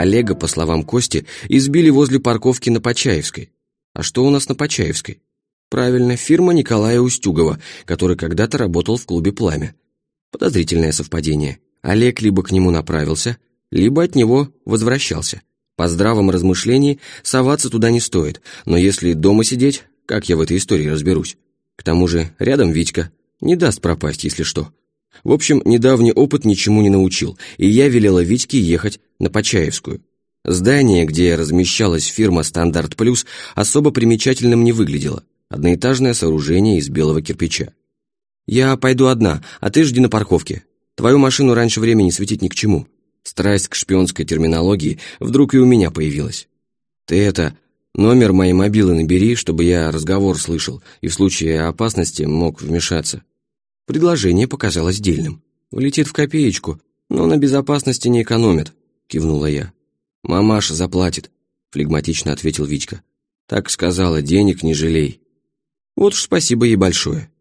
Олега, по словам Кости, избили возле парковки на Почаевской. А что у нас на Почаевской? Правильно, фирма Николая Устюгова, который когда-то работал в клубе «Пламя». Подозрительное совпадение. Олег либо к нему направился, либо от него возвращался. По здравом размышлении соваться туда не стоит, но если дома сидеть, как я в этой истории разберусь? К тому же рядом Витька, не даст пропасть, если что. В общем, недавний опыт ничему не научил, и я велела Витьке ехать на Почаевскую. Здание, где размещалась фирма «Стандарт Плюс», особо примечательным не выглядело. Одноэтажное сооружение из белого кирпича. «Я пойду одна, а ты жди на парковке. Твою машину раньше времени светить ни к чему». Страсть к шпионской терминологии вдруг и у меня появилась. «Ты это, номер моей мобилы набери, чтобы я разговор слышал и в случае опасности мог вмешаться». Предложение показалось дельным. «Влетит в копеечку, но на безопасности не экономит», — кивнула я. «Мамаша заплатит», — флегматично ответил Витька. «Так сказала, денег не жалей». «Вот уж спасибо ей большое».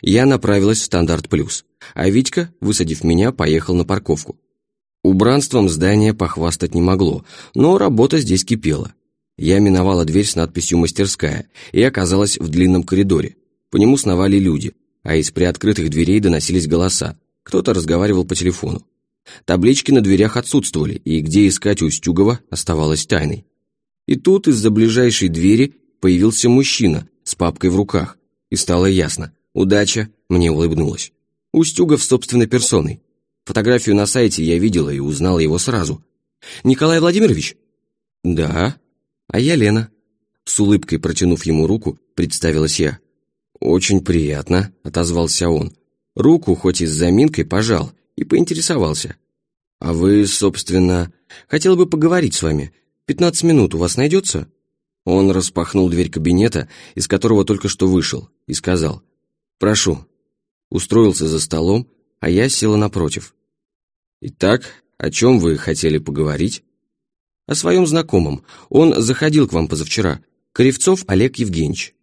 Я направилась в «Стандарт Плюс», а Витька, высадив меня, поехал на парковку. Убранством здание похвастать не могло, но работа здесь кипела. Я миновала дверь с надписью «Мастерская» и оказалась в длинном коридоре. По нему сновали люди — а из приоткрытых дверей доносились голоса. Кто-то разговаривал по телефону. Таблички на дверях отсутствовали, и где искать Устюгова оставалось тайной. И тут из-за ближайшей двери появился мужчина с папкой в руках, и стало ясно. Удача мне улыбнулась. Устюгов собственной персоной. Фотографию на сайте я видела и узнала его сразу. «Николай Владимирович?» «Да». «А я Лена». С улыбкой протянув ему руку, представилась я. «Очень приятно», — отозвался он. Руку, хоть и с заминкой, пожал и поинтересовался. «А вы, собственно, хотел бы поговорить с вами. Пятнадцать минут у вас найдется?» Он распахнул дверь кабинета, из которого только что вышел, и сказал «Прошу». Устроился за столом, а я села напротив. «Итак, о чем вы хотели поговорить?» «О своем знакомом. Он заходил к вам позавчера. Кривцов Олег Евгеньевич.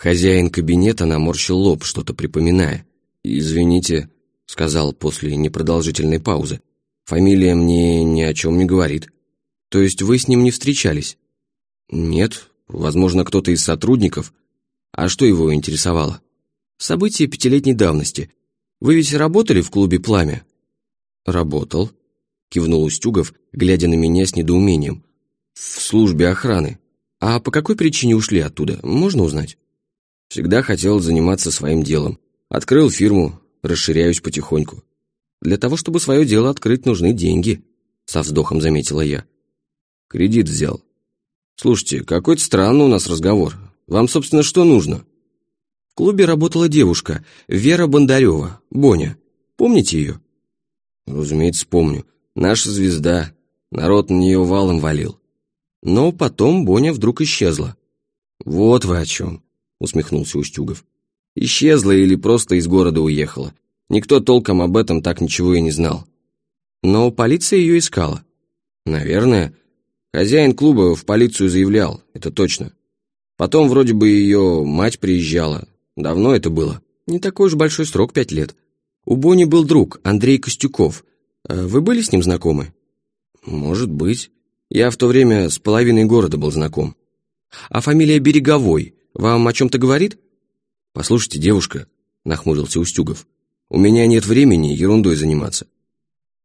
Хозяин кабинета наморщил лоб, что-то припоминая. «Извините», — сказал после непродолжительной паузы, «фамилия мне ни о чем не говорит». «То есть вы с ним не встречались?» «Нет, возможно, кто-то из сотрудников. А что его интересовало?» «События пятилетней давности. Вы ведь работали в клубе «Пламя»?» «Работал», — кивнул Устюгов, глядя на меня с недоумением. «В службе охраны. А по какой причине ушли оттуда, можно узнать?» Всегда хотел заниматься своим делом. Открыл фирму, расширяюсь потихоньку. Для того, чтобы свое дело открыть, нужны деньги, со вздохом заметила я. Кредит взял. Слушайте, какой-то странный у нас разговор. Вам, собственно, что нужно? В клубе работала девушка, Вера Бондарева, Боня. Помните ее? Разумеется, помню. Наша звезда. Народ на нее валом валил. Но потом Боня вдруг исчезла. Вот вы о чем усмехнулся Устюгов. Исчезла или просто из города уехала. Никто толком об этом так ничего и не знал. Но полиция ее искала. Наверное. Хозяин клуба в полицию заявлял, это точно. Потом вроде бы ее мать приезжала. Давно это было. Не такой уж большой срок, пять лет. У Бони был друг, Андрей Костюков. Э, вы были с ним знакомы? Может быть. Я в то время с половиной города был знаком. А фамилия Береговой вам о чем-то говорит?» «Послушайте, девушка», — нахмурился Устюгов, «у меня нет времени ерундой заниматься».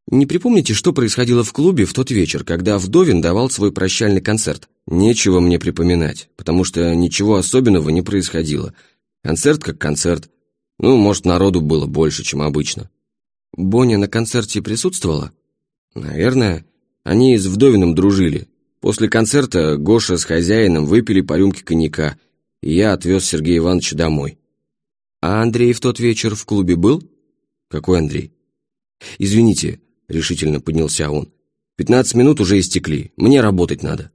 «Не припомните, что происходило в клубе в тот вечер, когда Вдовин давал свой прощальный концерт?» «Нечего мне припоминать, потому что ничего особенного не происходило. Концерт как концерт. Ну, может, народу было больше, чем обычно». «Боня на концерте присутствовала?» «Наверное. Они с Вдовиным дружили. После концерта Гоша с хозяином выпили по рюмке коньяка, и я отвез Сергея Ивановича домой. А Андрей в тот вечер в клубе был? Какой Андрей? Извините, решительно поднялся он. Пятнадцать минут уже истекли, мне работать надо.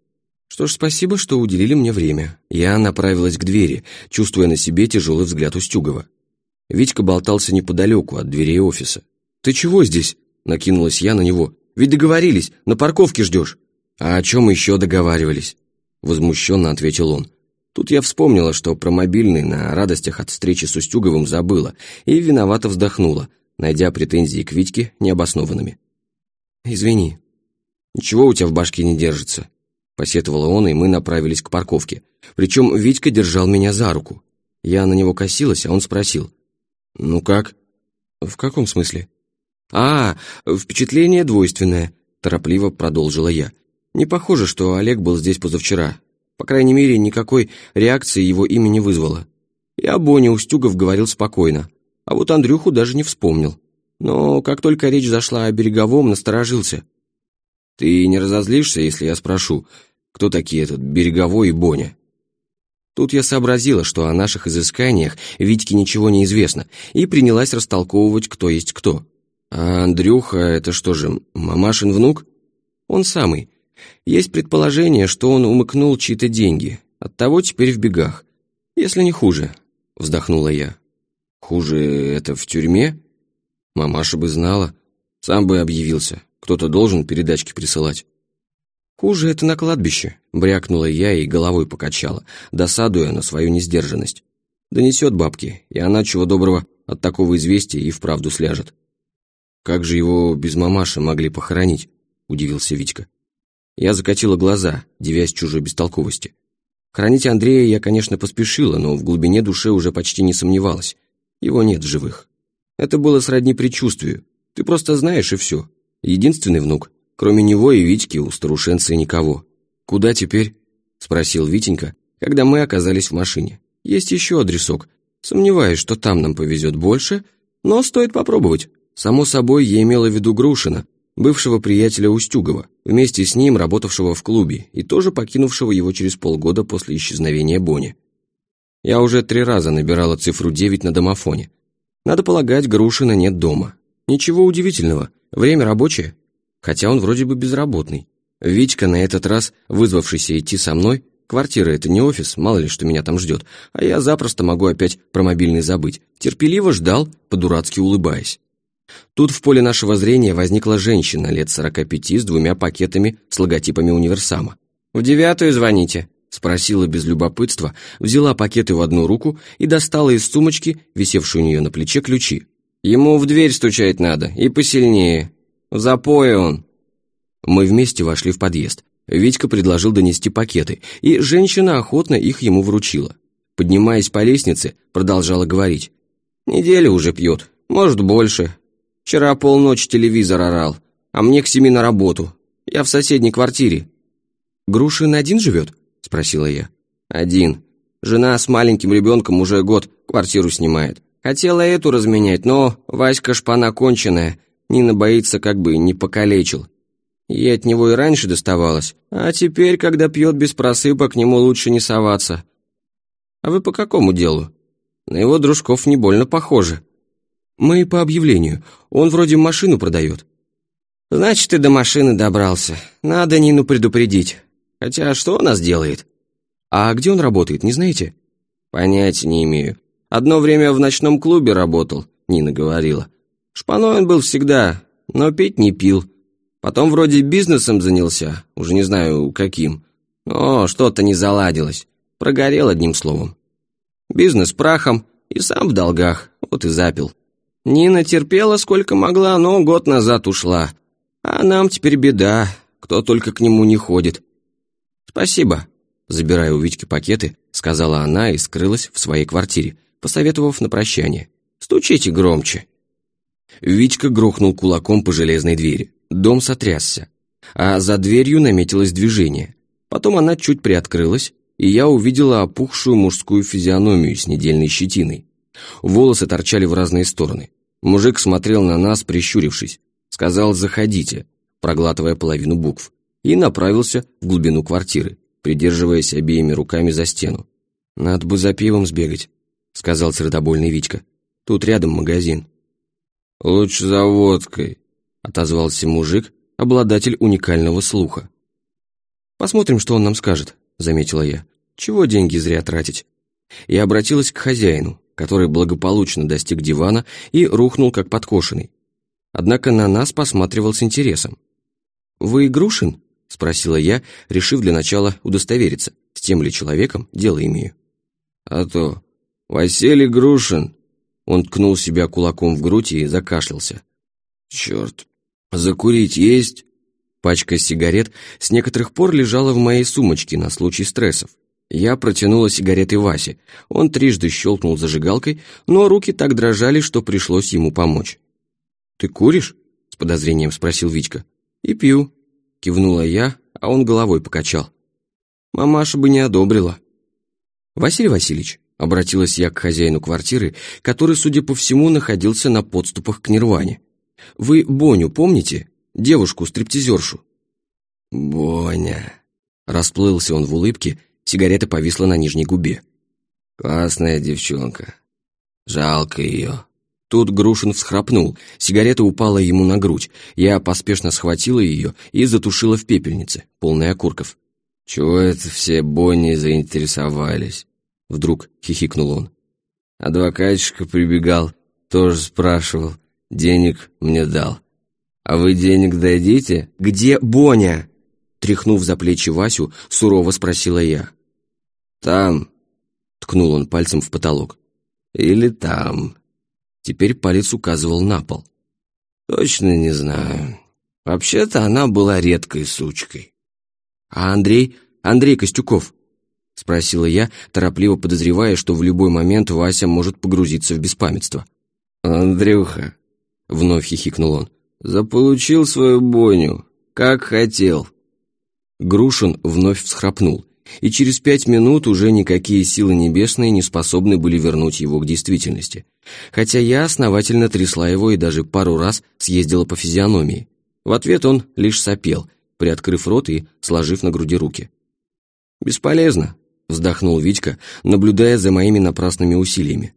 Что ж, спасибо, что уделили мне время. Я направилась к двери, чувствуя на себе тяжелый взгляд Устюгова. Витька болтался неподалеку от дверей офиса. «Ты чего здесь?» — накинулась я на него. «Ведь договорились, на парковке ждешь». «А о чем еще договаривались?» — возмущенно ответил он. Тут я вспомнила, что про мобильный на радостях от встречи с Устюговым забыла и виновато вздохнула, найдя претензии к Витьке необоснованными. «Извини». Ничего у тебя в башке не держится», — посетовал он, и мы направились к парковке. Причем Витька держал меня за руку. Я на него косилась, а он спросил. «Ну как?» «В каком смысле?» «А, впечатление двойственное», — торопливо продолжила я. «Не похоже, что Олег был здесь позавчера. По крайней мере, никакой реакции его имя не вызвало. И о Боне Устюгов говорил спокойно, а вот Андрюху даже не вспомнил. Но как только речь зашла о Береговом, насторожился. «Ты не разозлишься, если я спрошу, кто такие этот Береговой и Боня?» Тут я сообразила, что о наших изысканиях Витьке ничего не известно, и принялась растолковывать, кто есть кто. А Андрюха — это что же, мамашин внук? Он самый. Есть предположение, что он умыкнул чьи-то деньги, оттого теперь в бегах. Если не хуже, вздохнула я. Хуже это в тюрьме? Мамаша бы знала. Сам бы объявился. Кто-то должен передачки присылать. «Хуже это на кладбище», — брякнула я и головой покачала, досадуя на свою несдержанность. «Донесет бабки, и она, чего доброго, от такого известия и вправду сляжет». «Как же его без мамаши могли похоронить?» — удивился Витька. Я закатила глаза, девясь чужой бестолковости. Хранить Андрея я, конечно, поспешила, но в глубине души уже почти не сомневалась. Его нет в живых. Это было сродни предчувствию. Ты просто знаешь, и все. Единственный внук, Кроме него и Витьки у старушенца никого. «Куда теперь?» — спросил Витенька, когда мы оказались в машине. «Есть еще адресок. Сомневаюсь, что там нам повезет больше, но стоит попробовать». Само собой, я имела в виду Грушина, бывшего приятеля Устюгова, вместе с ним работавшего в клубе и тоже покинувшего его через полгода после исчезновения Бони. Я уже три раза набирала цифру 9 на домофоне. Надо полагать, Грушина нет дома. Ничего удивительного, время рабочее хотя он вроде бы безработный. Витька на этот раз, вызвавшийся идти со мной, квартира это не офис, мало ли что меня там ждет, а я запросто могу опять про мобильный забыть, терпеливо ждал, по-дурацки улыбаясь. Тут в поле нашего зрения возникла женщина лет сорока пяти с двумя пакетами с логотипами универсама. «В девятую звоните», — спросила без любопытства, взяла пакеты в одну руку и достала из сумочки, висевшую у нее на плече, ключи. «Ему в дверь стучать надо, и посильнее. В запое он!» Мы вместе вошли в подъезд. Витька предложил донести пакеты, и женщина охотно их ему вручила. Поднимаясь по лестнице, продолжала говорить. «Неделю уже пьет, может, больше. Вчера полночи телевизор орал, а мне к семи на работу. Я в соседней квартире». «Грушин один живет?» — спросила я. «Один. Жена с маленьким ребенком уже год квартиру снимает. Хотела эту разменять, но Васька шпана конченая, Нина боится, как бы не покалечил. Ей от него и раньше доставалось, а теперь, когда пьет без просыпа, к нему лучше не соваться. А вы по какому делу? На его дружков не больно похоже. Мы по объявлению. Он вроде машину продает. Значит, ты до машины добрался. Надо Нину предупредить. Хотя что он нас делает? А где он работает, не знаете? Понятия не имею. Одно время в ночном клубе работал, Нина говорила. Шпаной он был всегда, но пить не пил. Потом вроде бизнесом занялся, уже не знаю каким. Но что-то не заладилось. Прогорел одним словом. Бизнес прахом и сам в долгах, вот и запил. Нина терпела сколько могла, но год назад ушла. А нам теперь беда, кто только к нему не ходит. Спасибо. Забирая у Витьки пакеты, сказала она и скрылась в своей квартире, посоветовав на прощание. Стучите громче. Витька грохнул кулаком по железной двери. Дом сотрясся. А за дверью наметилось движение. Потом она чуть приоткрылась, и я увидела опухшую мужскую физиономию с недельной щетиной. Волосы торчали в разные стороны. Мужик смотрел на нас, прищурившись. Сказал «заходите», проглатывая половину букв, и направился в глубину квартиры, придерживаясь обеими руками за стену. «Надо бы за пивом сбегать», — сказал сердобольный Витька. «Тут рядом магазин». «Лучше за водкой», — отозвался мужик, обладатель уникального слуха. «Посмотрим, что он нам скажет», — заметила я. «Чего деньги зря тратить?» И обратилась к хозяину, который благополучно достиг дивана и рухнул как подкошенный. Однако на нас посматривал с интересом. «Вы Грушин?» — спросила я, решив для начала удостовериться, с тем ли человеком дело имею. «А то, Василий Грушин», он ткнул себя кулаком в грудь и закашлялся. «Черт, закурить есть?» Пачка сигарет с некоторых пор лежала в моей сумочке на случай стрессов. Я протянула сигареты Васе. Он трижды щелкнул зажигалкой, но руки так дрожали, что пришлось ему помочь. «Ты куришь?» — с подозрением спросил Витька. «И пью», — кивнула я, а он головой покачал. «Мамаша бы не одобрила». «Василий Васильевич», — обратилась я к хозяину квартиры, который, судя по всему, находился на подступах к Нирване. «Вы Боню помните? Девушку-стриптизершу?» «Боня», — расплылся он в улыбке, — Сигарета повисла на нижней губе. «Классная девчонка. Жалко ее». Тут Грушин всхрапнул, сигарета упала ему на грудь. Я поспешно схватила ее и затушила в пепельнице, полной окурков. «Чего это все Бонни заинтересовались?» Вдруг хихикнул он. Адвокатчика прибегал, тоже спрашивал, денег мне дал. «А вы денег дадите?» «Где Боня?» Тряхнув за плечи Васю, сурово спросила я. «Там», — ткнул он пальцем в потолок. «Или там». Теперь палец указывал на пол. «Точно не знаю. Вообще-то она была редкой сучкой». «А Андрей? Андрей Костюков?» — спросила я, торопливо подозревая, что в любой момент Вася может погрузиться в беспамятство. «Андрюха», — вновь хихикнул он, — «заполучил свою бойню, как хотел». Грушин вновь всхрапнул, и через пять минут уже никакие силы небесные не способны были вернуть его к действительности. Хотя я основательно трясла его и даже пару раз съездила по физиономии. В ответ он лишь сопел, приоткрыв рот и сложив на груди руки. «Бесполезно», — вздохнул Витька, наблюдая за моими напрасными усилиями.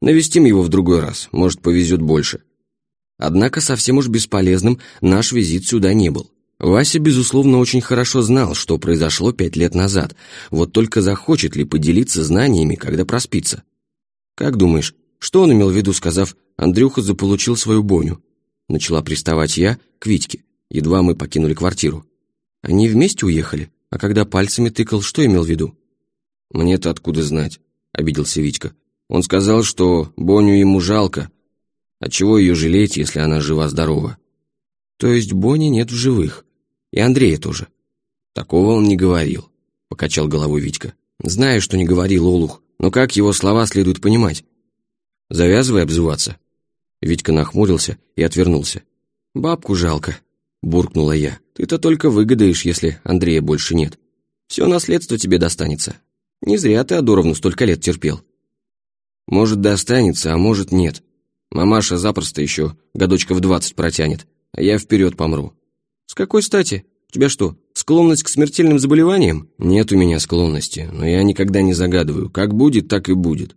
«Навестим его в другой раз, может, повезет больше». Однако совсем уж бесполезным наш визит сюда не был. Вася, безусловно, очень хорошо знал, что произошло пять лет назад, вот только захочет ли поделиться знаниями, когда проспится. «Как думаешь, что он имел в виду, сказав, Андрюха заполучил свою боню?» Начала приставать я к Витьке, едва мы покинули квартиру. Они вместе уехали, а когда пальцами тыкал, что имел в виду? «Мне-то откуда знать?» — обиделся Витька. «Он сказал, что Боню ему жалко. А чего ее жалеть, если она жива-здорова?» «То есть Бони нет в живых?» И Андрея тоже. Такого он не говорил, покачал головой Витька. Знаю, что не говорил Олух, но как его слова следует понимать? Завязывай обзываться. Витька нахмурился и отвернулся. «Бабку жалко», — буркнула я. «Ты-то только выгодаешь, если Андрея больше нет. Все наследство тебе достанется. Не зря ты Адоровну столько лет терпел». «Может, достанется, а может, нет. Мамаша запросто еще годочка в двадцать протянет, а я вперед помру. «С какой стати? У тебя что, склонность к смертельным заболеваниям?» «Нет у меня склонности, но я никогда не загадываю. Как будет, так и будет.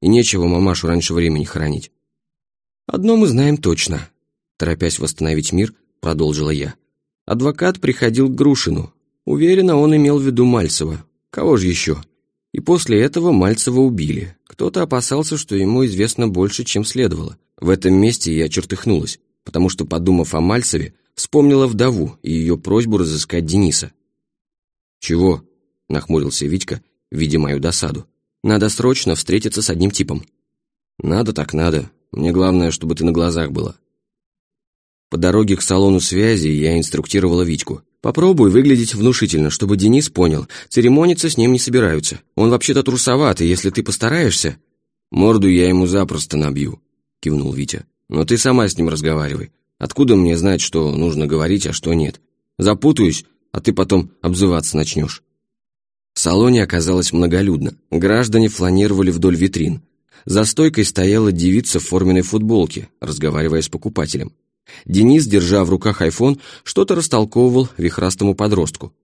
И нечего мамашу раньше времени хоронить». «Одно мы знаем точно», — торопясь восстановить мир, продолжила я. Адвокат приходил к Грушину. Уверенно, он имел в виду Мальцева. Кого же еще? И после этого Мальцева убили. Кто-то опасался, что ему известно больше, чем следовало. В этом месте я чертыхнулась, потому что, подумав о Мальцеве, Вспомнила вдову и ее просьбу разыскать Дениса. «Чего?» — нахмурился Витька, видя мою досаду. «Надо срочно встретиться с одним типом». «Надо так надо. Мне главное, чтобы ты на глазах была». По дороге к салону связи я инструктировала Витьку. «Попробуй выглядеть внушительно, чтобы Денис понял. Церемониться с ним не собираются. Он вообще-то трусоват, и если ты постараешься...» «Морду я ему запросто набью», — кивнул Витя. «Но ты сама с ним разговаривай. Откуда мне знать, что нужно говорить, а что нет? Запутаюсь, а ты потом обзываться начнешь». В салоне оказалось многолюдно. Граждане фланировали вдоль витрин. За стойкой стояла девица в форменной футболке, разговаривая с покупателем. Денис, держа в руках айфон, что-то растолковывал вихрастому подростку.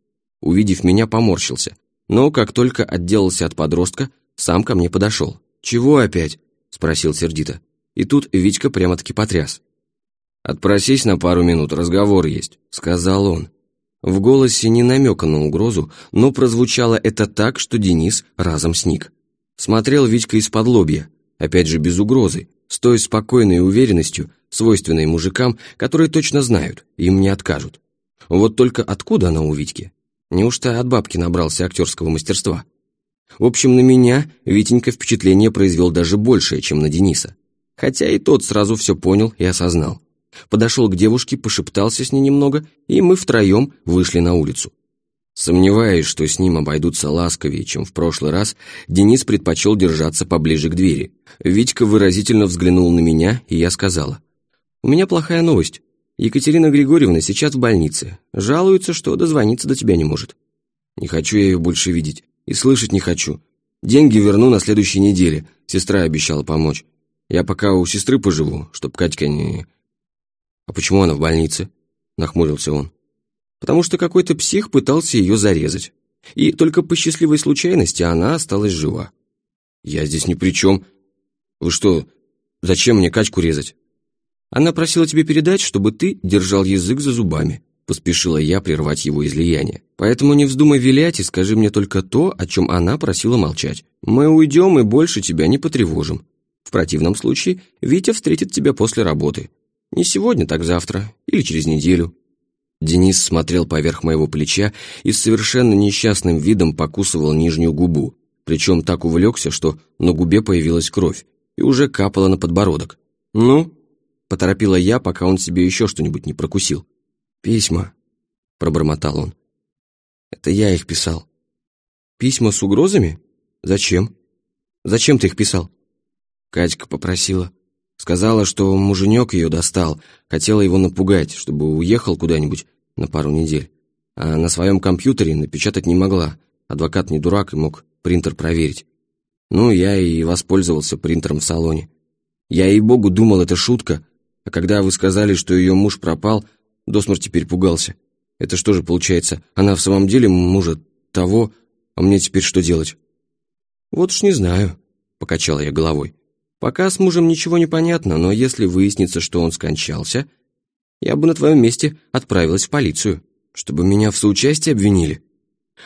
Увидев меня, поморщился. Но как только отделался от подростка, сам ко мне подошел. «Чего опять?» – спросил сердито. И тут Витька прямо-таки потряс. «Отпросись на пару минут, разговор есть», — сказал он. В голосе не намека на угрозу, но прозвучало это так, что Денис разом сник. Смотрел Витька из-под лобья, опять же без угрозы, с той спокойной уверенностью, свойственной мужикам, которые точно знают, им не откажут. Вот только откуда она у Витьки? Неужто от бабки набрался актерского мастерства? В общем, на меня Витенька впечатление произвел даже большее, чем на Дениса. Хотя и тот сразу все понял и осознал. Подошел к девушке, пошептался с ней немного, и мы втроем вышли на улицу. Сомневаясь, что с ним обойдутся ласковее, чем в прошлый раз, Денис предпочел держаться поближе к двери. Витька выразительно взглянул на меня, и я сказала, «У меня плохая новость. Екатерина Григорьевна сейчас в больнице. Жалуется, что дозвониться до тебя не может». «Не хочу я ее больше видеть. И слышать не хочу. Деньги верну на следующей неделе. Сестра обещала помочь. Я пока у сестры поживу, чтоб Катька не...» «А почему она в больнице?» — нахмурился он потому что какой-то псих пытался ее зарезать. И только по счастливой случайности она осталась жива. Я здесь ни при чем. Вы что, зачем мне качку резать? Она просила тебе передать, чтобы ты держал язык за зубами. Поспешила я прервать его излияние. Поэтому не вздумай вилять и скажи мне только то, о чем она просила молчать. Мы уйдем и больше тебя не потревожим. В противном случае Витя встретит тебя после работы. Не сегодня, так завтра или через неделю. Денис смотрел поверх моего плеча и с совершенно несчастным видом покусывал нижнюю губу, причем так увлекся, что на губе появилась кровь и уже капала на подбородок. «Ну?» — поторопила я, пока он себе еще что-нибудь не прокусил. «Письма», — пробормотал он. «Это я их писал». «Письма с угрозами? Зачем? Зачем ты их писал?» Катька попросила. Сказала, что муженек ее достал, хотела его напугать, чтобы уехал куда-нибудь на пару недель. А на своем компьютере напечатать не могла. Адвокат не дурак и мог принтер проверить. Ну, я и воспользовался принтером в салоне. Я, ей-богу, думал, это шутка, а когда вы сказали, что ее муж пропал, до смерти перепугался. Это что же получается, она в самом деле мужа того, а мне теперь что делать? Вот уж не знаю, покачала я головой. Пока с мужем ничего не понятно, но если выяснится, что он скончался, я бы на твоем месте отправилась в полицию, чтобы меня в соучастии обвинили.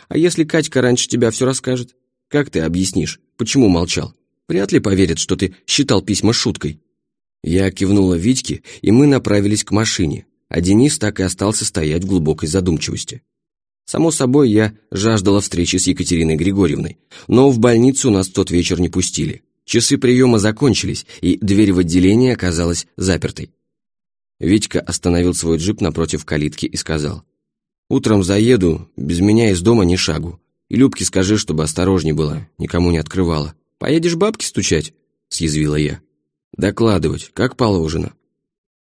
А если Катька раньше тебя все расскажет? Как ты объяснишь, почему молчал? Вряд ли поверит, что ты считал письма шуткой. Я кивнула Витьке, и мы направились к машине, а Денис так и остался стоять в глубокой задумчивости. Само собой, я жаждала встречи с Екатериной Григорьевной, но в больницу нас в тот вечер не пустили. Часы приема закончились, и дверь в отделение оказалась запертой. Витька остановил свой джип напротив калитки и сказал, «Утром заеду, без меня из дома ни шагу. И Любке скажи, чтобы осторожней была, никому не открывала. Поедешь бабки стучать?» — съязвила я. «Докладывать, как положено».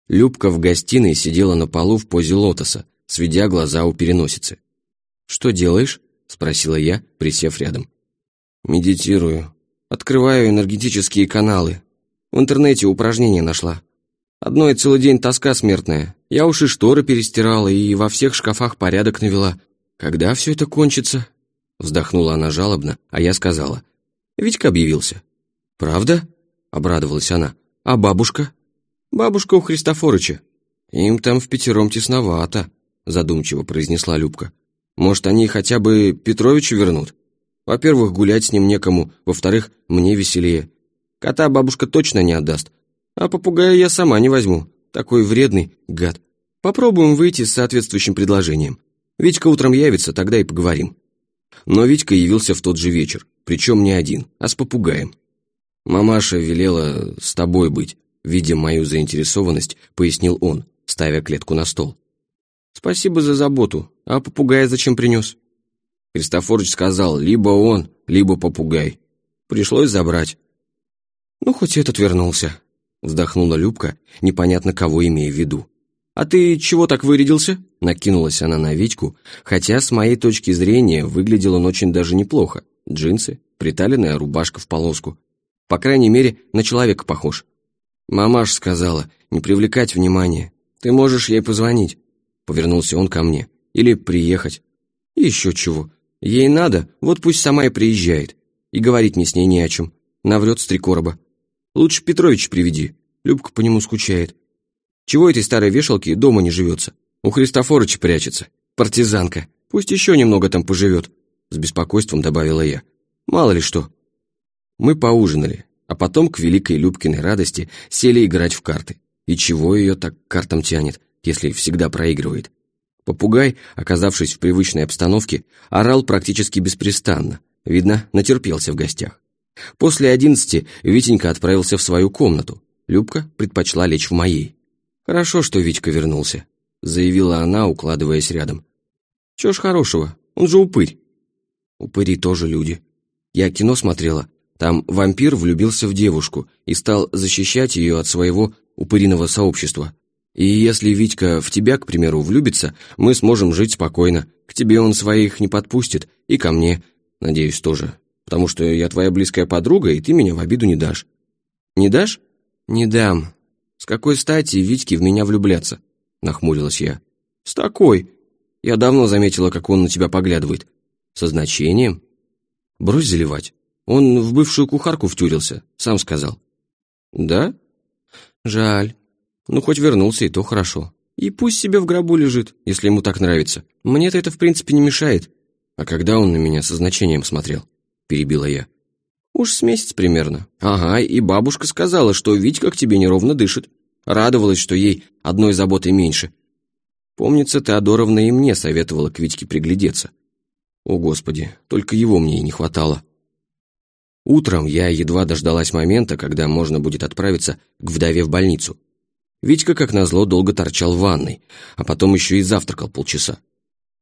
Любка в гостиной сидела на полу в позе лотоса, сведя глаза у переносицы. «Что делаешь?» — спросила я, присев рядом. «Медитирую», Открываю энергетические каналы. В интернете упражнения нашла. Одно и целый день тоска смертная. Я уж и шторы перестирала, и во всех шкафах порядок навела. Когда все это кончится?» Вздохнула она жалобно, а я сказала. «Витька объявился». «Правда?» — обрадовалась она. «А бабушка?» «Бабушка у Христофорыча». «Им там в пятером тесновато», — задумчиво произнесла Любка. «Может, они хотя бы Петровичу вернут?» Во-первых, гулять с ним некому, во-вторых, мне веселее. Кота бабушка точно не отдаст, а попугая я сама не возьму. Такой вредный гад. Попробуем выйти с соответствующим предложением. Витька утром явится, тогда и поговорим. Но Витька явился в тот же вечер, причем не один, а с попугаем. «Мамаша велела с тобой быть», видя мою заинтересованность, пояснил он, ставя клетку на стол. «Спасибо за заботу. А попугая зачем принес?» Христофорович сказал, либо он, либо попугай. Пришлось забрать. Ну, хоть этот вернулся. Вздохнула Любка, непонятно кого имея в виду. «А ты чего так вырядился?» Накинулась она на Витьку, хотя с моей точки зрения выглядел он очень даже неплохо. Джинсы, приталенная рубашка в полоску. По крайней мере, на человека похож. Мамаш сказала, не привлекать внимания. Ты можешь ей позвонить. Повернулся он ко мне. Или приехать. еще чего. Ей надо, вот пусть сама и приезжает. И говорить мне с ней не о чем. Наврет с три короба. Лучше Петрович приведи. Любка по нему скучает. Чего этой старой вешалки дома не живется? У Христофорыча прячется. Партизанка. Пусть еще немного там поживет. С беспокойством добавила я. Мало ли что. Мы поужинали, а потом, к великой Любкиной радости, сели играть в карты. И чего ее так к картам тянет, если всегда проигрывает? Попугай, оказавшись в привычной обстановке, орал практически беспрестанно. Видно, натерпелся в гостях. После одиннадцати Витенька отправился в свою комнату. Любка предпочла лечь в моей. «Хорошо, что Витька вернулся», — заявила она, укладываясь рядом. «Чего ж хорошего, он же упырь». «Упыри тоже люди. Я кино смотрела, там вампир влюбился в девушку и стал защищать ее от своего упыриного сообщества. И если Витька в тебя, к примеру, влюбится, мы сможем жить спокойно. К тебе он своих не подпустит, и ко мне, надеюсь, тоже. Потому что я твоя близкая подруга, и ты меня в обиду не дашь». «Не дашь?» «Не дам. С какой стати Витьке в меня влюбляться?» Нахмурилась я. «С такой. Я давно заметила, как он на тебя поглядывает. Со значением?» «Брось заливать. Он в бывшую кухарку втюрился, сам сказал». «Да? Жаль. Ну, хоть вернулся, и то хорошо. И пусть себе в гробу лежит, если ему так нравится. Мне-то это, в принципе, не мешает». «А когда он на меня со значением смотрел?» Перебила я. «Уж с месяц примерно. Ага, и бабушка сказала, что Витька к тебе неровно дышит. Радовалась, что ей одной заботой меньше. Помнится, Теодоровна и мне советовала к Витьке приглядеться. О, Господи, только его мне и не хватало». Утром я едва дождалась момента, когда можно будет отправиться к вдове в больницу. Витька, как назло, долго торчал в ванной, а потом еще и завтракал полчаса.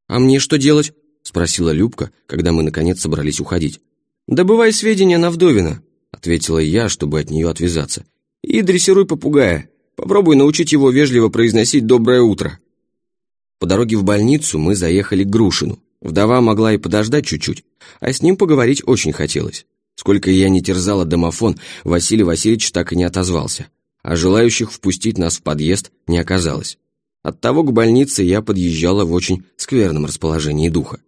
«А мне что делать?» — спросила Любка, когда мы, наконец, собрались уходить. «Добывай сведения на Вдовина», — ответила я, чтобы от нее отвязаться. «И дрессируй попугая. Попробуй научить его вежливо произносить «доброе утро». По дороге в больницу мы заехали к Грушину. Вдова могла и подождать чуть-чуть, а с ним поговорить очень хотелось. Сколько я не терзала домофон, Василий Васильевич так и не отозвался, а желающих впустить нас в подъезд не оказалось. Оттого к больнице я подъезжала в очень скверном расположении духа.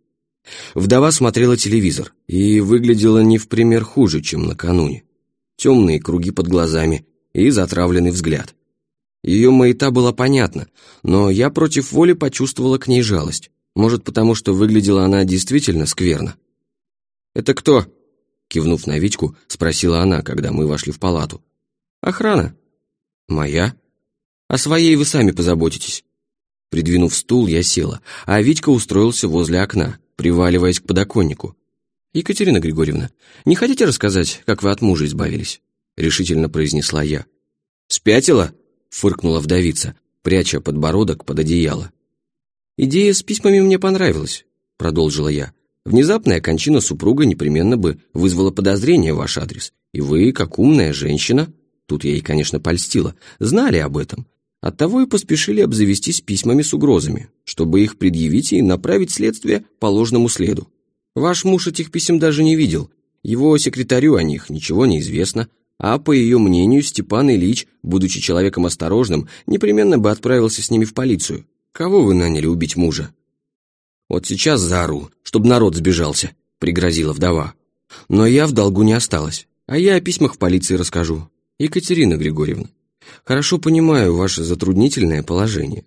Вдова смотрела телевизор и выглядела не в пример хуже, чем накануне. Темные круги под глазами и затравленный взгляд. Ее маята была понятна, но я против воли почувствовала к ней жалость. Может, потому что выглядела она действительно скверно. «Это кто?» Кивнув на Витьку, спросила она, когда мы вошли в палату. «Охрана». «Моя?» «О своей вы сами позаботитесь». Придвинув стул, я села, а Витька устроился возле окна, приваливаясь к подоконнику. «Екатерина Григорьевна, не хотите рассказать, как вы от мужа избавились?» решительно произнесла я. «Спятила?» — фыркнула вдовица, пряча подбородок под одеяло. «Идея с письмами мне понравилась», — продолжила я. Внезапная кончина супруга непременно бы вызвала подозрение в ваш адрес, и вы, как умная женщина, тут я ей, конечно, польстила, знали об этом. Оттого и поспешили обзавестись письмами с угрозами, чтобы их предъявить и направить следствие по ложному следу. Ваш муж этих писем даже не видел, его секретарю о них ничего не известно, а по ее мнению Степан Ильич, будучи человеком осторожным, непременно бы отправился с ними в полицию. Кого вы наняли убить мужа? «Вот сейчас заору, чтобы народ сбежался», — пригрозила вдова. «Но я в долгу не осталась, а я о письмах в полиции расскажу. Екатерина Григорьевна, хорошо понимаю ваше затруднительное положение.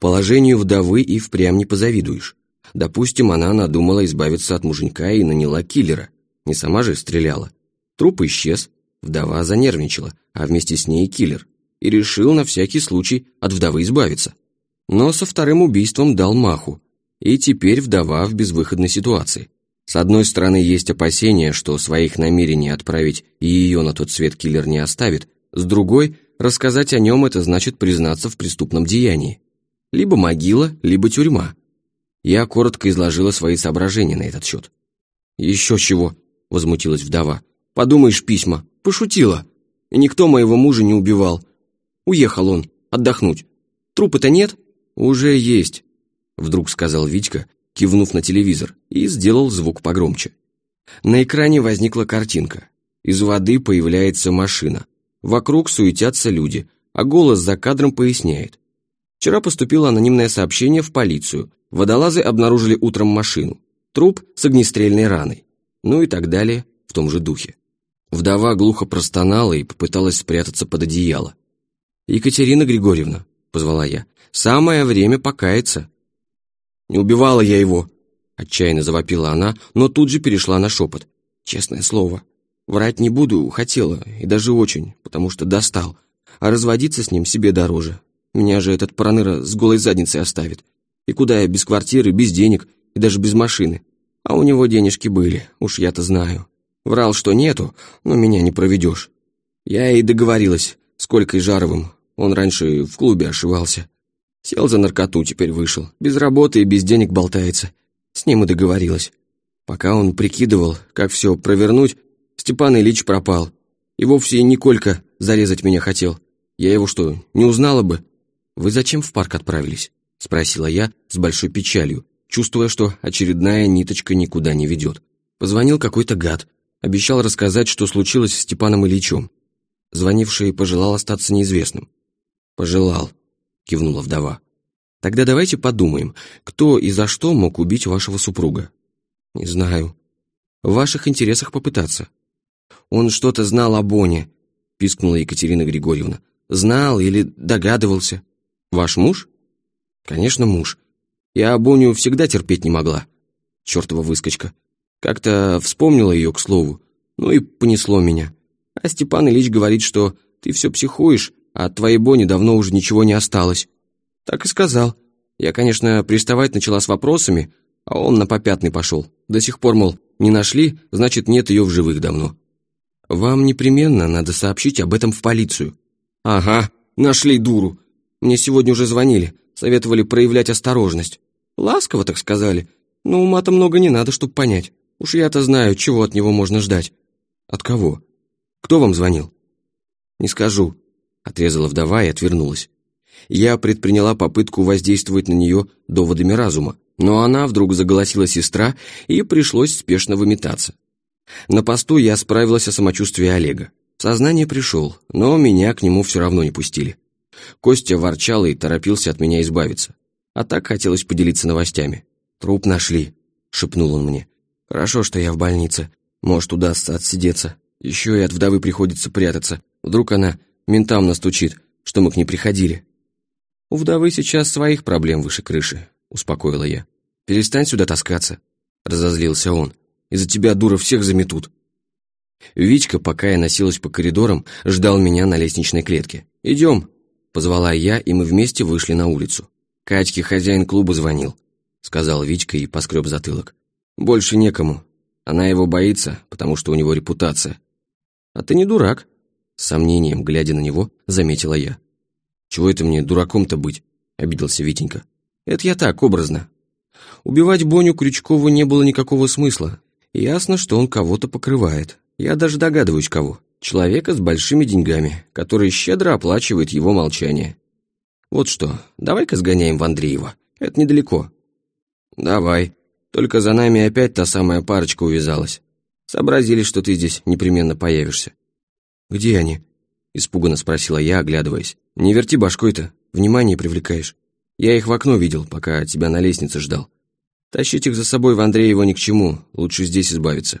Положению вдовы и впрямь не позавидуешь. Допустим, она надумала избавиться от муженька и наняла киллера. Не сама же стреляла. Труп исчез, вдова занервничала, а вместе с ней киллер. И решил на всякий случай от вдовы избавиться. Но со вторым убийством дал маху, и теперь вдова в безвыходной ситуации. С одной стороны, есть опасения, что своих намерений отправить и ее на тот свет киллер не оставит, с другой, рассказать о нем это значит признаться в преступном деянии. Либо могила, либо тюрьма. Я коротко изложила свои соображения на этот счет. «Еще чего?» — возмутилась вдова. «Подумаешь, письма. Пошутила. И никто моего мужа не убивал. Уехал он. Отдохнуть. Трупа-то нет?» «Уже есть. Вдруг сказал Витька, кивнув на телевизор, и сделал звук погромче. На экране возникла картинка. Из воды появляется машина. Вокруг суетятся люди, а голос за кадром поясняет. Вчера поступило анонимное сообщение в полицию. Водолазы обнаружили утром машину. Труп с огнестрельной раной. Ну и так далее в том же духе. Вдова глухо простонала и попыталась спрятаться под одеяло. «Екатерина Григорьевна», — позвала я, — «самое время покаяться. Не убивала я его!» Отчаянно завопила она, но тут же перешла на шепот. «Честное слово, врать не буду, хотела, и даже очень, потому что достал. А разводиться с ним себе дороже. Меня же этот проныра с голой задницей оставит. И куда я без квартиры, без денег и даже без машины? А у него денежки были, уж я-то знаю. Врал, что нету, но меня не проведешь. Я и договорилась с Колькой Жаровым. Он раньше в клубе ошивался. Сел за наркоту, теперь вышел. Без работы и без денег болтается. С ним и договорилась. Пока он прикидывал, как все провернуть, Степан Ильич пропал. И вовсе не Колька зарезать меня хотел. Я его что, не узнала бы? Вы зачем в парк отправились? Спросила я с большой печалью, чувствуя, что очередная ниточка никуда не ведет. Позвонил какой-то гад. Обещал рассказать, что случилось с Степаном Ильичем. Звонивший пожелал остаться неизвестным. «Пожелал», — кивнула вдова. «Тогда давайте подумаем, кто и за что мог убить вашего супруга?» «Не знаю. В ваших интересах попытаться». «Он что-то знал о Боне», — пискнула Екатерина Григорьевна. «Знал или догадывался?» «Ваш муж?» «Конечно, муж. Я Боню всегда терпеть не могла. Чёртова выскочка. Как-то вспомнила ее, к слову. Ну и понесло меня. А Степан Ильич говорит, что ты все психуешь, от твоей Бони давно уже ничего не осталось. Так и сказал. Я, конечно, приставать начала с вопросами, а он на попятный пошел. До сих пор, мол, не нашли, значит, нет ее в живых давно. Вам непременно надо сообщить об этом в полицию. Ага, нашли дуру. Мне сегодня уже звонили, советовали проявлять осторожность. Ласково так сказали, но ума-то много не надо, чтобы понять. Уж я-то знаю, чего от него можно ждать. От кого? Кто вам звонил? Не скажу, отрезала вдова и отвернулась. Я предприняла попытку воздействовать на нее доводами разума, но она вдруг заголосила сестра, и пришлось спешно выметаться. На посту я справилась о самочувствии Олега. В сознание пришел, но меня к нему все равно не пустили. Костя ворчал и торопился от меня избавиться. А так хотелось поделиться новостями. «Труп нашли», — шепнул он мне. «Хорошо, что я в больнице. Может, удастся отсидеться. Еще и от вдовы приходится прятаться. Вдруг она ментам настучит, что мы к ней приходили». «У вдовы сейчас своих проблем выше крыши», — успокоила я. «Перестань сюда таскаться», — разозлился он. «Из-за тебя, дура, всех заметут». Витька, пока я носилась по коридорам, ждал меня на лестничной клетке. «Идем», — позвала я, и мы вместе вышли на улицу. Катьке хозяин клуба звонил, — сказал Витька и поскреб затылок. «Больше некому. Она его боится, потому что у него репутация». «А ты не дурак», — сомнением, глядя на него, заметила я. «Чего это мне дураком-то быть?» — обиделся Витенька. «Это я так, образно. Убивать Боню Крючкову не было никакого смысла. Ясно, что он кого-то покрывает. Я даже догадываюсь, кого. Человека с большими деньгами, который щедро оплачивает его молчание. Вот что, давай-ка сгоняем в Андреево. Это недалеко». «Давай. Только за нами опять та самая парочка увязалась. Сообразили, что ты здесь непременно появишься». «Где они?» — испуганно спросила я, оглядываясь. «Не верти башкой-то, внимание привлекаешь. Я их в окно видел, пока тебя на лестнице ждал. Тащить их за собой в Андреево ни к чему, лучше здесь избавиться».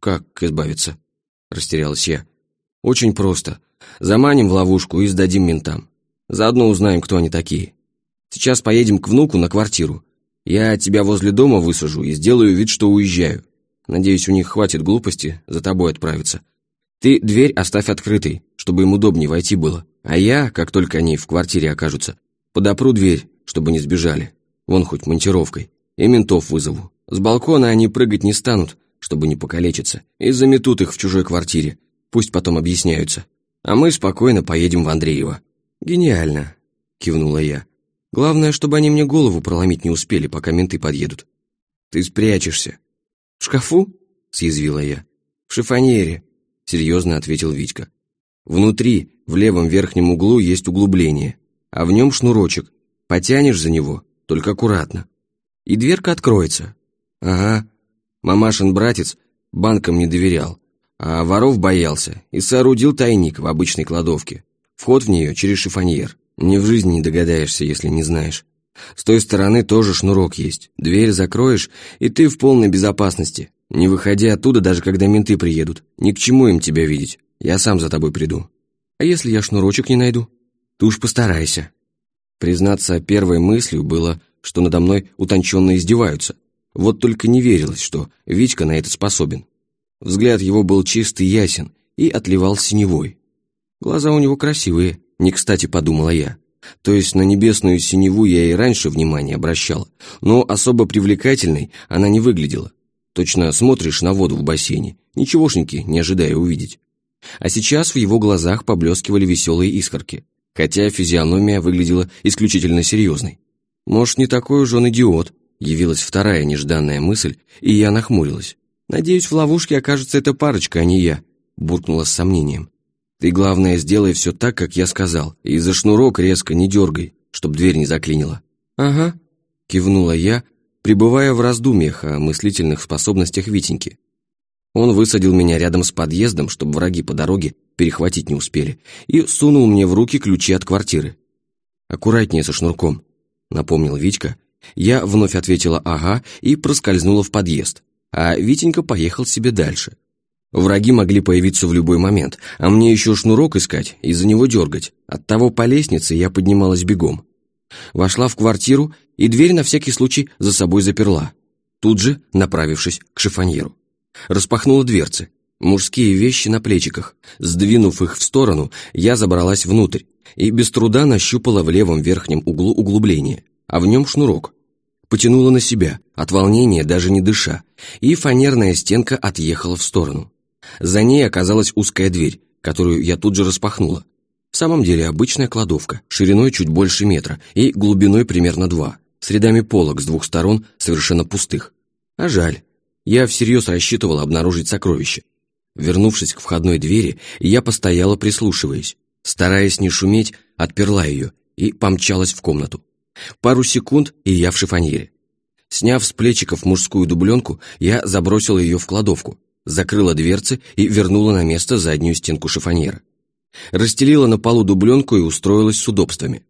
«Как избавиться?» — растерялась я. «Очень просто. Заманим в ловушку и сдадим ментам. Заодно узнаем, кто они такие. Сейчас поедем к внуку на квартиру. Я тебя возле дома высажу и сделаю вид, что уезжаю. Надеюсь, у них хватит глупости за тобой отправиться. Ты дверь оставь открытой, чтобы им удобнее войти было. А я, как только они в квартире окажутся, подопру дверь, чтобы не сбежали. Вон хоть монтировкой. И ментов вызову. С балкона они прыгать не станут, чтобы не покалечиться, и заметут их в чужой квартире. Пусть потом объясняются. А мы спокойно поедем в Андреево. «Гениально», — кивнула я. «Главное, чтобы они мне голову проломить не успели, пока менты подъедут». «Ты спрячешься». «В шкафу?» — съязвила я. «В шифоньере», — серьезно ответил Витька. «Внутри, в левом верхнем углу, есть углубление, а в нем шнурочек. Потянешь за него, только аккуратно. И дверка откроется». «Ага». Мамашин братец банкам не доверял, а воров боялся и соорудил тайник в обычной кладовке. Вход в нее через шифоньер. Ни в жизни не догадаешься, если не знаешь. С той стороны тоже шнурок есть. Дверь закроешь, и ты в полной безопасности. Не выходи оттуда, даже когда менты приедут. Ни к чему им тебя видеть. Я сам за тобой приду. А если я шнурочек не найду? Ты уж постарайся. Признаться, первой мыслью было, что надо мной утонченно издеваются. Вот только не верилось, что Витька на это способен. Взгляд его был чистый ясен и отливал синевой. Глаза у него красивые, не кстати подумала я. То есть на небесную синеву я и раньше внимание обращала, но особо привлекательной она не выглядела. Точно смотришь на воду в бассейне, ничегошники не ожидая увидеть. А сейчас в его глазах поблескивали веселые искорки. хотя физиономия выглядела исключительно серьезной. Может, не такой уж он идиот, явилась вторая нежданная мысль, и я нахмурилась. «Надеюсь, в ловушке окажется эта парочка, а не я», буркнула с сомнением. «Ты, главное, сделай все так, как я сказал, и за шнурок резко не дергай, чтоб дверь не заклинила». «Ага», кивнула я, пребывая в раздумьях о мыслительных способностях Витеньки. Он высадил меня рядом с подъездом, чтобы враги по дороге перехватить не успели, и сунул мне в руки ключи от квартиры. «Аккуратнее со шнурком», — напомнил Витька. Я вновь ответила «ага» и проскользнула в подъезд, а Витенька поехал себе дальше. Враги могли появиться в любой момент, а мне еще шнурок искать и за него дергать. Оттого по лестнице я поднималась бегом. Вошла в квартиру и дверь на всякий случай за собой заперла, тут же направившись к шифоньеру. Распахнула дверцы, мужские вещи на плечиках. Сдвинув их в сторону, я забралась внутрь и без труда нащупала в левом верхнем углу углубление, а в нем шнурок. Потянула на себя, от волнения даже не дыша, и фанерная стенка отъехала в сторону. За ней оказалась узкая дверь, которую я тут же распахнула. В самом деле обычная кладовка, шириной чуть больше метра и глубиной примерно два, с рядами полок с двух сторон совершенно пустых. А жаль, я всерьез рассчитывала обнаружить сокровище. Вернувшись к входной двери, я постояла прислушиваясь. Стараясь не шуметь, отперла ее и помчалась в комнату. Пару секунд, и я в шифоньере. Сняв с плечиков мужскую дубленку, я забросила ее в кладовку, закрыла дверцы и вернула на место заднюю стенку шифоньера. Расстелила на полу дубленку и устроилась с удобствами.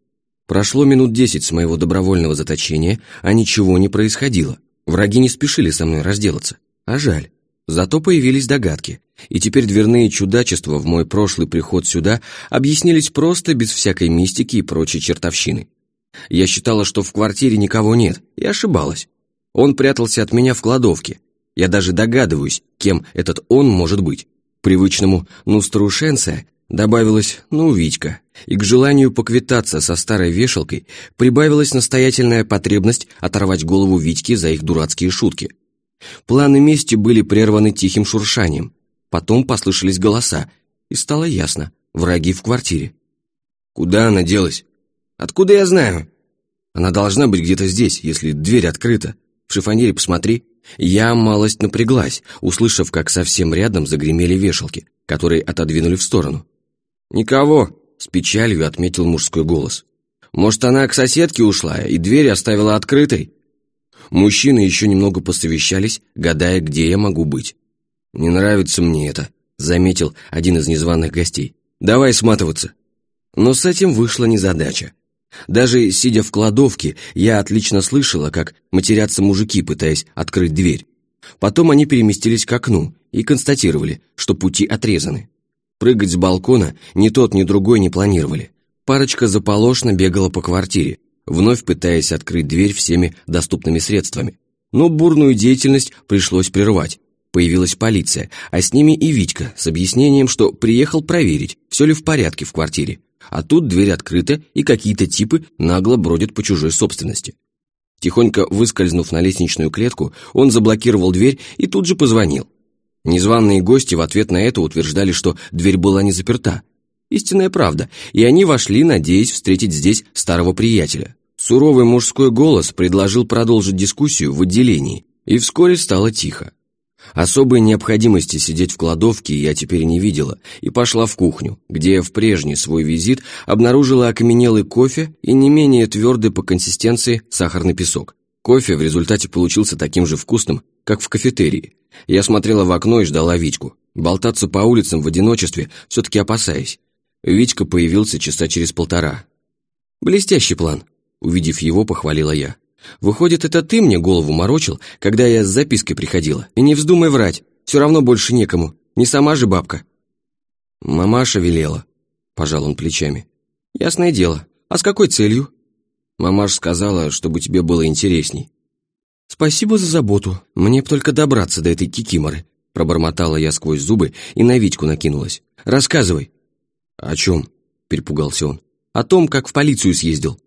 Прошло минут десять с моего добровольного заточения, а ничего не происходило. Враги не спешили со мной разделаться. А жаль. Зато появились догадки, и теперь дверные чудачества в мой прошлый приход сюда объяснились просто без всякой мистики и прочей чертовщины. Я считала, что в квартире никого нет, и ошибалась. Он прятался от меня в кладовке, я даже догадываюсь, кем этот он может быть. Привычному «ну, старушенция» добавилось «ну, Витька», и к желанию поквитаться со старой вешалкой прибавилась настоятельная потребность оторвать голову Витьки за их дурацкие шутки. Планы мести были прерваны тихим шуршанием. Потом послышались голоса, и стало ясно – враги в квартире. «Куда она делась?» «Откуда я знаю?» «Она должна быть где-то здесь, если дверь открыта. В шифонере посмотри». Я малость напряглась, услышав, как совсем рядом загремели вешалки, которые отодвинули в сторону. «Никого», — с печалью отметил мужской голос. «Может, она к соседке ушла и дверь оставила открытой?» Мужчины еще немного посовещались, гадая, где я могу быть. «Не нравится мне это», — заметил один из незваных гостей. «Давай сматываться». Но с этим вышла незадача. Даже сидя в кладовке, я отлично слышала, как матерятся мужики, пытаясь открыть дверь. Потом они переместились к окну и констатировали, что пути отрезаны. Прыгать с балкона ни тот, ни другой не планировали. Парочка заполошно бегала по квартире, вновь пытаясь открыть дверь всеми доступными средствами. Но бурную деятельность пришлось прервать. Появилась полиция, а с ними и Витька с объяснением, что приехал проверить, все ли в порядке в квартире, а тут дверь открыта, и какие-то типы нагло бродят по чужой собственности. Тихонько выскользнув на лестничную клетку, он заблокировал дверь и тут же позвонил. Незваные гости в ответ на это утверждали, что дверь была не заперта. Истинная правда, и они вошли, надеясь встретить здесь старого приятеля. Суровый мужской голос предложил продолжить дискуссию в отделении, и вскоре стало тихо. Особой необходимости сидеть в кладовке я теперь не видела и пошла в кухню, где в прежний свой визит обнаружила окаменелый кофе и не менее твердый по консистенции сахарный песок. Кофе в результате получился таким же вкусным, как в кафетерии. Я смотрела в окно и ждала Витьку. Болтаться по улицам в одиночестве все-таки опасаясь. Витька появился часа через полтора. «Блестящий план», — увидев его, похвалила я. Выходит, это ты мне голову морочил, когда я с запиской приходила. И не вздумай врать, все равно больше некому. Не сама же бабка». «Мамаша велела», — пожал он плечами. «Ясное дело. А с какой целью?» «Мамаш сказала, чтобы тебе было интересней». «Спасибо за заботу. Мне б только добраться до этой кикиморы», — пробормотала я сквозь зубы и на Витьку накинулась. «Рассказывай». «О чем?» — перепугался он. «О том, как в полицию съездил».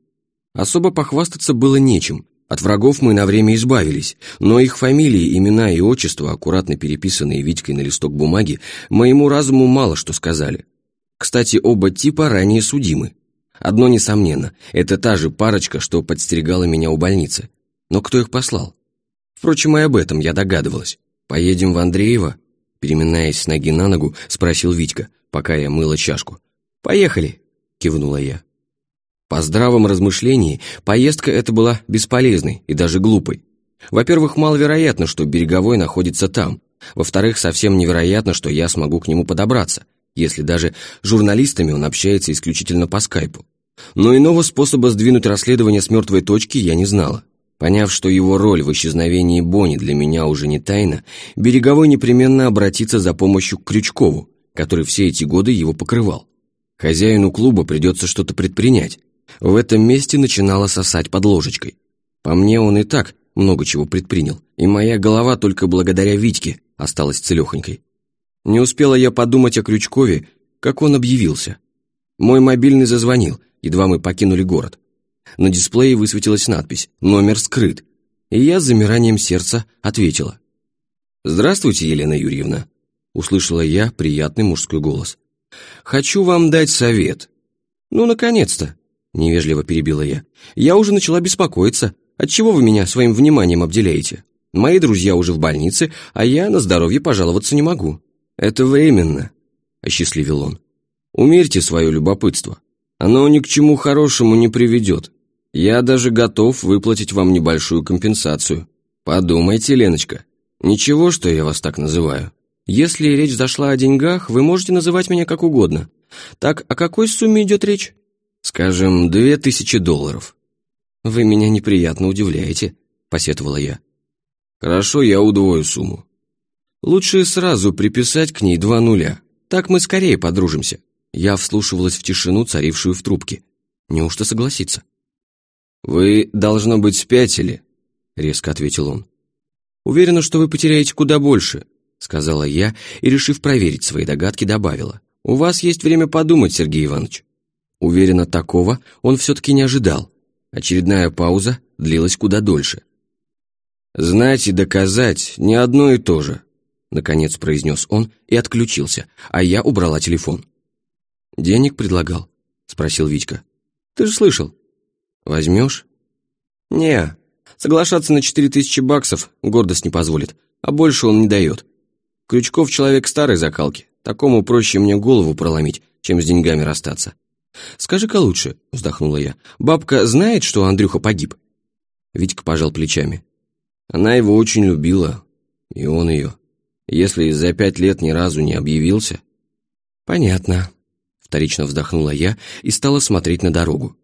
Особо похвастаться было нечем. От врагов мы на время избавились, но их фамилии, имена и отчества, аккуратно переписанные Витькой на листок бумаги, моему разуму мало что сказали. Кстати, оба типа ранее судимы. Одно несомненно, это та же парочка, что подстерегала меня у больницы. Но кто их послал? Впрочем, и об этом я догадывалась. «Поедем в Андреево?» Переминаясь с ноги на ногу, спросил Витька, пока я мыла чашку. «Поехали!» — кивнула я. По здравом размышлении, поездка эта была бесполезной и даже глупой. Во-первых, маловероятно, что Береговой находится там. Во-вторых, совсем невероятно, что я смогу к нему подобраться, если даже журналистами он общается исключительно по скайпу. Но иного способа сдвинуть расследование с мертвой точки я не знала. Поняв, что его роль в исчезновении Бонни для меня уже не тайна, Береговой непременно обратится за помощью к Крючкову, который все эти годы его покрывал. Хозяину клуба придется что-то предпринять. В этом месте начинало сосать под ложечкой. По мне, он и так много чего предпринял, и моя голова только благодаря Витьке осталась целехонькой. Не успела я подумать о Крючкове, как он объявился. Мой мобильный зазвонил, едва мы покинули город. На дисплее высветилась надпись «Номер скрыт», и я с замиранием сердца ответила. «Здравствуйте, Елена Юрьевна», — услышала я приятный мужской голос. «Хочу вам дать совет». «Ну, наконец-то», — невежливо перебила я. «Я уже начала беспокоиться. Отчего вы меня своим вниманием обделяете? Мои друзья уже в больнице, а я на здоровье пожаловаться не могу». «Это временно», — осчастливил он. «Умерьте свое любопытство. Оно ни к чему хорошему не приведет. Я даже готов выплатить вам небольшую компенсацию. Подумайте, Леночка. Ничего, что я вас так называю. Если речь зашла о деньгах, вы можете называть меня как угодно. Так, о какой сумме идет речь? Скажем, две тысячи долларов. Вы меня неприятно удивляете, посетовала я. Хорошо, я удвою сумму. Лучше сразу приписать к ней два нуля. Так мы скорее подружимся. Я вслушивалась в тишину, царившую в трубке. Неужто согласиться? «Вы, должно быть, спятили», — резко ответил он. «Уверена, что вы потеряете куда больше», — сказала я и, решив проверить свои догадки, добавила. «У вас есть время подумать, Сергей Иванович». Уверена, такого он все-таки не ожидал. Очередная пауза длилась куда дольше. «Знать и доказать — не одно и то же», — наконец произнес он и отключился, а я убрала телефон. «Денег предлагал?» — спросил Витька. «Ты же слышал, Возьмешь? Не, соглашаться на четыре тысячи баксов гордость не позволит, а больше он не дает. Крючков человек старой закалки, такому проще мне голову проломить, чем с деньгами расстаться. «Скажи-ка лучше», — вздохнула я, — «бабка знает, что Андрюха погиб?» Витька пожал плечами. Она его очень любила, и он ее. Если за пять лет ни разу не объявился... «Понятно», — вторично вздохнула я и стала смотреть на дорогу.